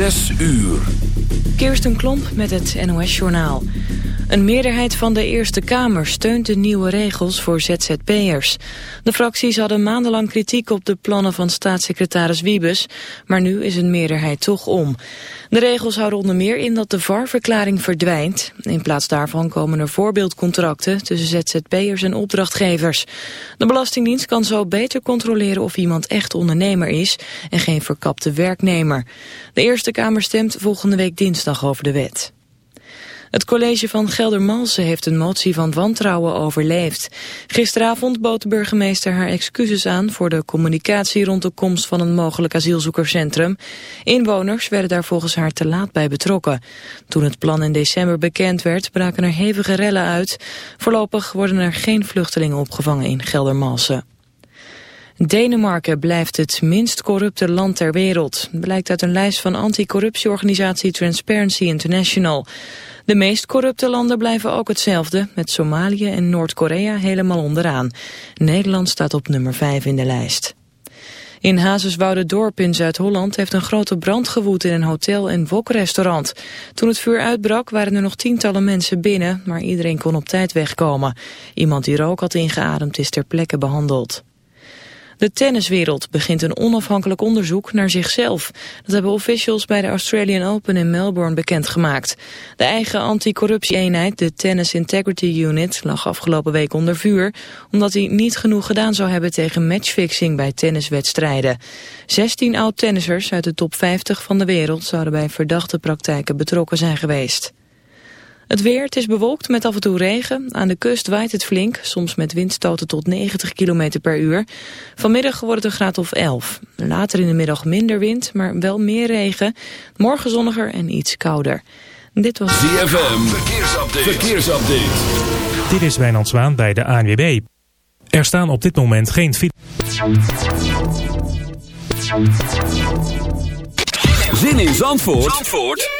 Zes uur. Kirsten Klomp met het NOS-journaal. Een meerderheid van de Eerste Kamer steunt de nieuwe regels voor ZZP'ers. De fracties hadden maandenlang kritiek op de plannen van staatssecretaris Wiebes, maar nu is een meerderheid toch om. De regels houden onder meer in dat de VAR-verklaring verdwijnt. In plaats daarvan komen er voorbeeldcontracten tussen ZZP'ers en opdrachtgevers. De Belastingdienst kan zo beter controleren of iemand echt ondernemer is en geen verkapte werknemer. De Eerste Kamer stemt volgende week dinsdag over de wet. Het college van Geldermalsen heeft een motie van wantrouwen overleefd. Gisteravond bood de burgemeester haar excuses aan voor de communicatie rond de komst van een mogelijk asielzoekerscentrum. Inwoners werden daar volgens haar te laat bij betrokken. Toen het plan in december bekend werd, braken er hevige rellen uit. Voorlopig worden er geen vluchtelingen opgevangen in Geldermalsen. Denemarken blijft het minst corrupte land ter wereld. Blijkt uit een lijst van anticorruptieorganisatie Transparency International. De meest corrupte landen blijven ook hetzelfde, met Somalië en Noord-Korea helemaal onderaan. Nederland staat op nummer 5 in de lijst. In Hazeswoude-dorp in Zuid-Holland heeft een grote brand gewoed in een hotel- en wokrestaurant. Toen het vuur uitbrak waren er nog tientallen mensen binnen, maar iedereen kon op tijd wegkomen. Iemand die rook had ingeademd is ter plekke behandeld. De tenniswereld begint een onafhankelijk onderzoek naar zichzelf. Dat hebben officials bij de Australian Open in Melbourne bekendgemaakt. De eigen anticorruptie-eenheid, de Tennis Integrity Unit, lag afgelopen week onder vuur... omdat hij niet genoeg gedaan zou hebben tegen matchfixing bij tenniswedstrijden. 16 oud-tennissers uit de top 50 van de wereld zouden bij verdachte praktijken betrokken zijn geweest. Het weer, het is bewolkt met af en toe regen. Aan de kust waait het flink, soms met windstoten tot 90 km per uur. Vanmiddag wordt het een graad of 11. Later in de middag minder wind, maar wel meer regen. Morgen zonniger en iets kouder. Dit was... ZFM, verkeersupdate. verkeersupdate. Dit is Wijnand Zwaan bij de ANWB. Er staan op dit moment geen... Zin in Zandvoort? Zandvoort?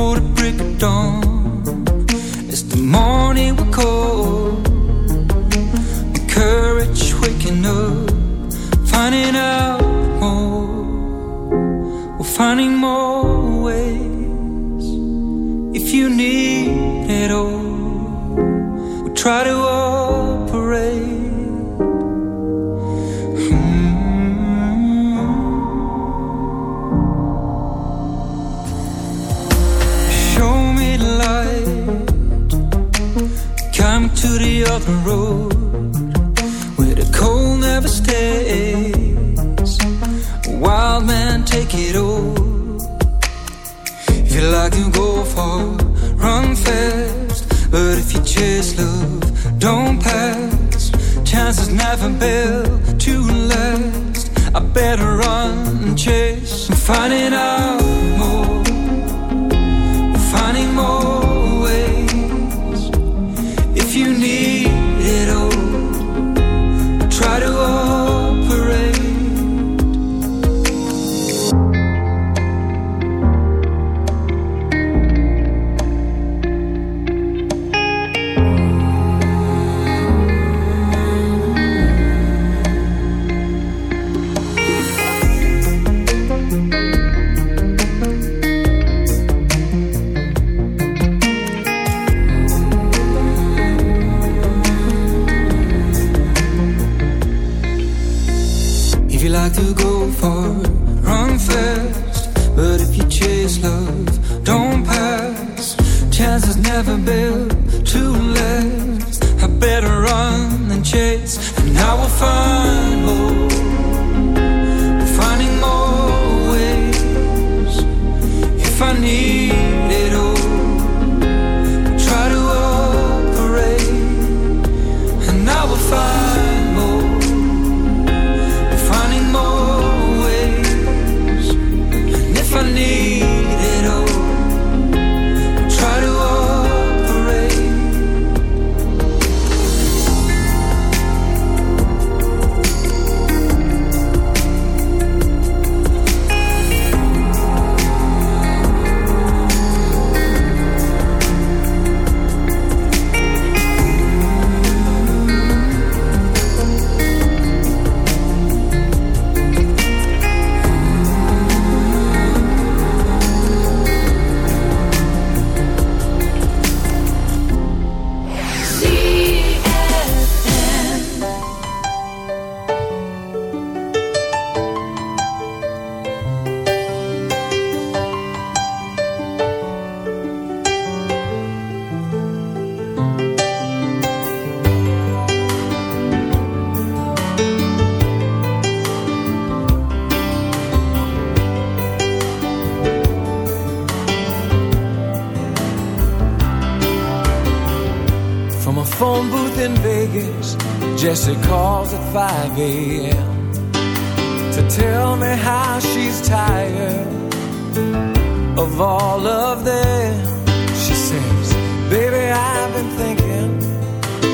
before the break of dawn.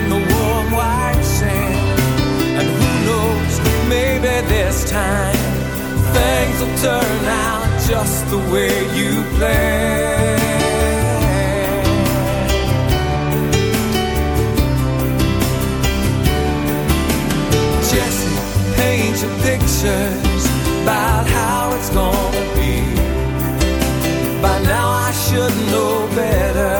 in the warm white sand. And who knows, maybe this time things will turn out just the way you planned. Jesse, paint pictures about how it's gonna be. By now I should know better.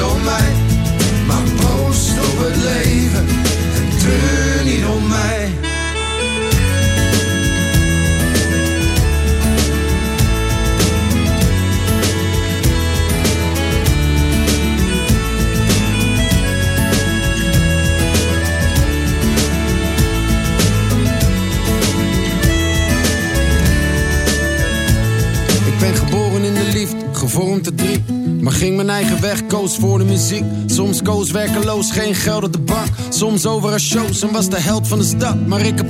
don't mind. Koos voor de muziek. Soms koos werkeloos, geen geld op de bank. Soms over een shows en was de held van de stad. Maar ik heb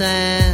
sand.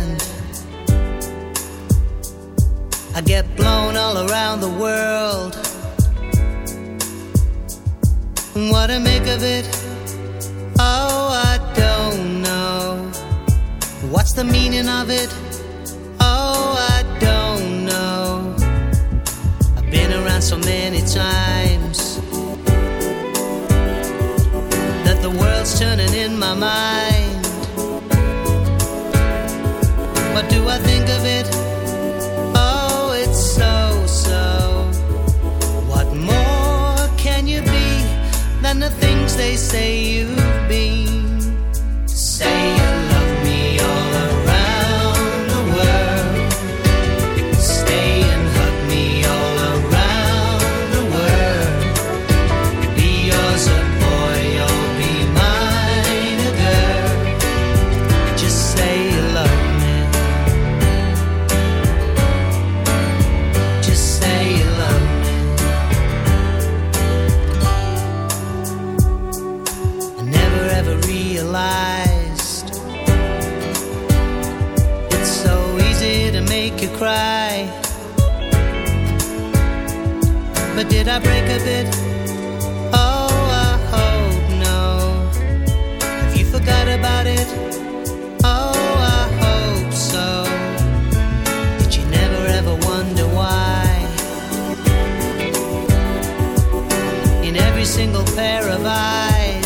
every single pair of eyes.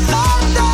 thunder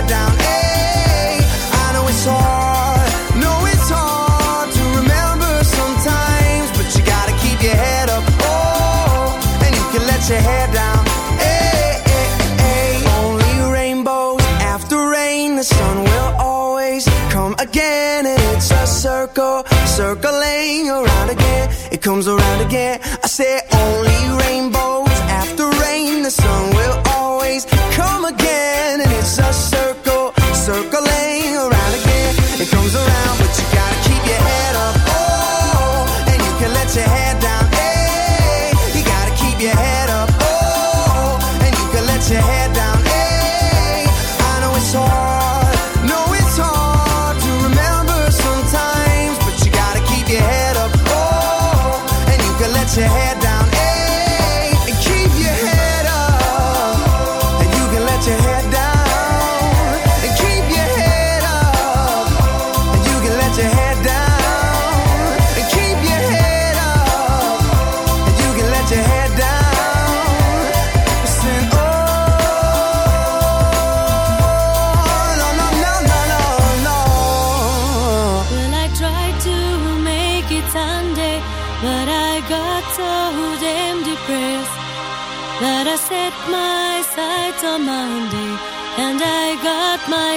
again it's a circle circling around again. It comes around again. I say only rainbow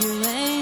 you ain't